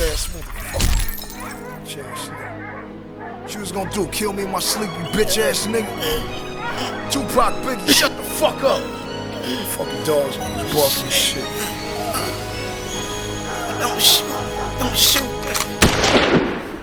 ass motherfucker. Check this nigga. She was gonna do kill me in my sleep, you bitch ass nigga. Tupac Biggie, shut the fuck up. You fucking dogs, man. Barking shit. Don't shoot, don't shoot.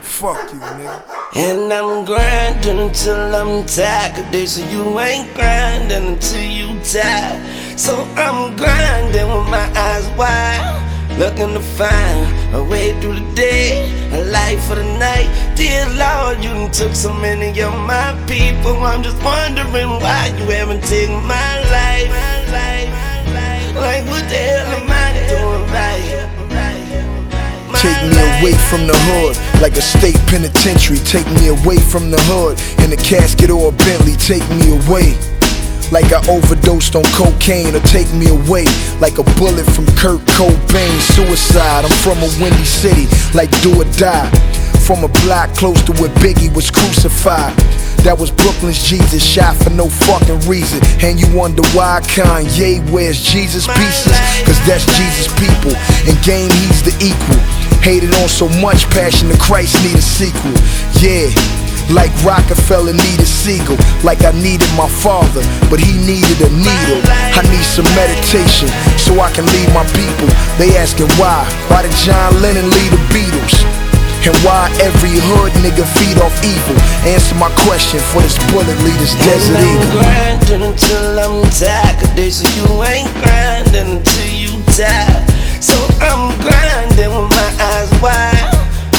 Fuck you, nigga. And I'm grinding until I'm tired. Cause they say you ain't grinding until you tired. So I'm grinding with my eyes wide. Looking to find a way through the day, a life for the night. Dear Lord, you took so many of my people. I'm just wondering why you haven't taken my life. My life, my life. Like, what the hell am I doing right? Take me away from the hood, like a state penitentiary. Take me away from the hood, in a casket or a Bentley. Take me away, like I overdosed on cocaine, or take me away, like a bullet from Kurt Cobain. Suicide, I'm from a windy city, like do or die. From a block close to where Biggie was crucified. That was Brooklyn's Jesus, shot for no fucking reason. And you wonder why Kanye wears Jesus pieces? Cause that's Jesus' people. and game, he's the equal. Hated on so much, Passion of Christ need a sequel. Yeah. Like Roc-A-Fella needed Sigel, like I needed my father, but he needed a needle. I need some meditation so I can lead my people. They asking why? Why did John Lennon lead the Beatles? And why every hood nigga feed off evil? Answer my question for this bullet lead this desert eagle. grinding until I'm tired. Cause they say you ain't grinding until you die. So I'm grinding with my eyes wide.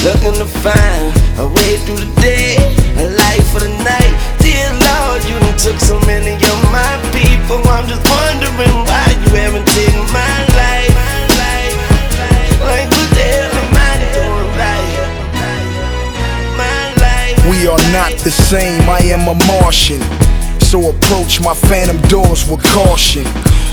Looking to find a way through the day, We are not the same, I am a Martian. So approach my phantom doors with caution.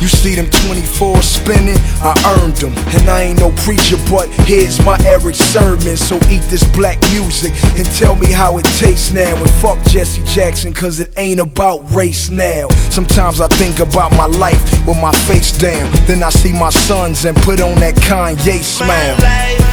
You see them 24 spinning, I earned them. And I ain't no preacher, but here's my Erick Sermon. So eat this black music and tell me how it tastes now. And fuck Jesse Jackson, cause it ain't about race now. Sometimes I think about my life with my face down. Then I see my sons and put on that Kanye smile.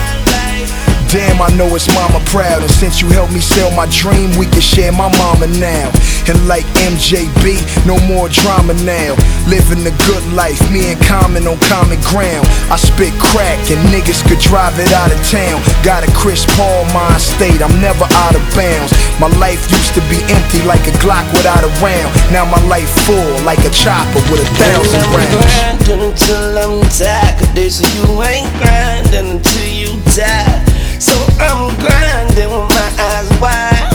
Damn, I know it's mama proud. And since you helped me sell my dream, we can share my mama now. And like MJB, no more drama now. Living the good life, me and Common on common ground. I spit crack and niggas could drive it out of town. Got a Chris Paul mind state, I'm never out of bounds. My life used to be empty like a Glock without a round. Now my life full like a chopper with a thousand I'm rounds. grinding until I'm tired. Cause they say you ain't grinding until you tired. I'm grinding with my eyes wide.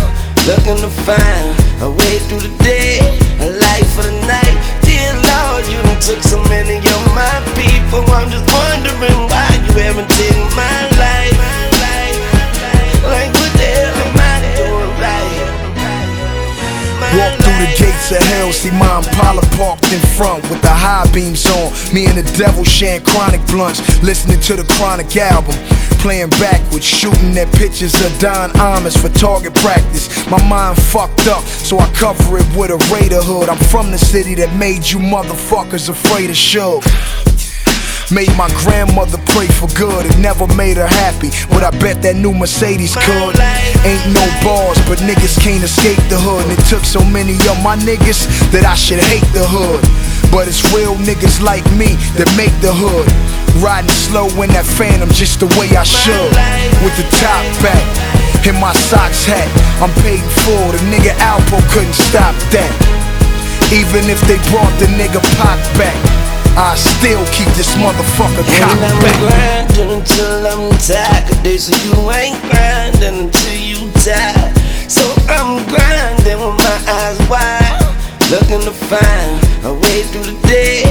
Looking to find a way through the day, a life for the night. Dear Lord, you done took so many of my people. I'm just wondering why you haven't taken my the gates of hell, see my Impala parked in front with the high beams on. Me and the devil sharing chronic blunts, listening to the chronic album. Playing backwards, shooting at pictures of Don Imus for target practice. My mind fucked up, so I cover it with a Raider hood. I'm from the city that made you motherfuckers afraid of Suge. Made my grandmother pray for good. It never made her happy, but I bet that new Mercedes could. Ain't no bars, but niggas can't escape the hood. And it took so many of my niggas that I should hate the hood. But it's real niggas like me that make the hood. Riding slow in that phantom just the way I should. With the top back and my socks hat. I'm paid for. The nigga Alpo couldn't stop that. Even if they brought the nigga Pac back, I still keep this motherfucker cocked back. I'm grinding until I'm tired. Cause they say you ain't grinding until you die. So I'm grinding with my eyes wide, looking to find a way through the day.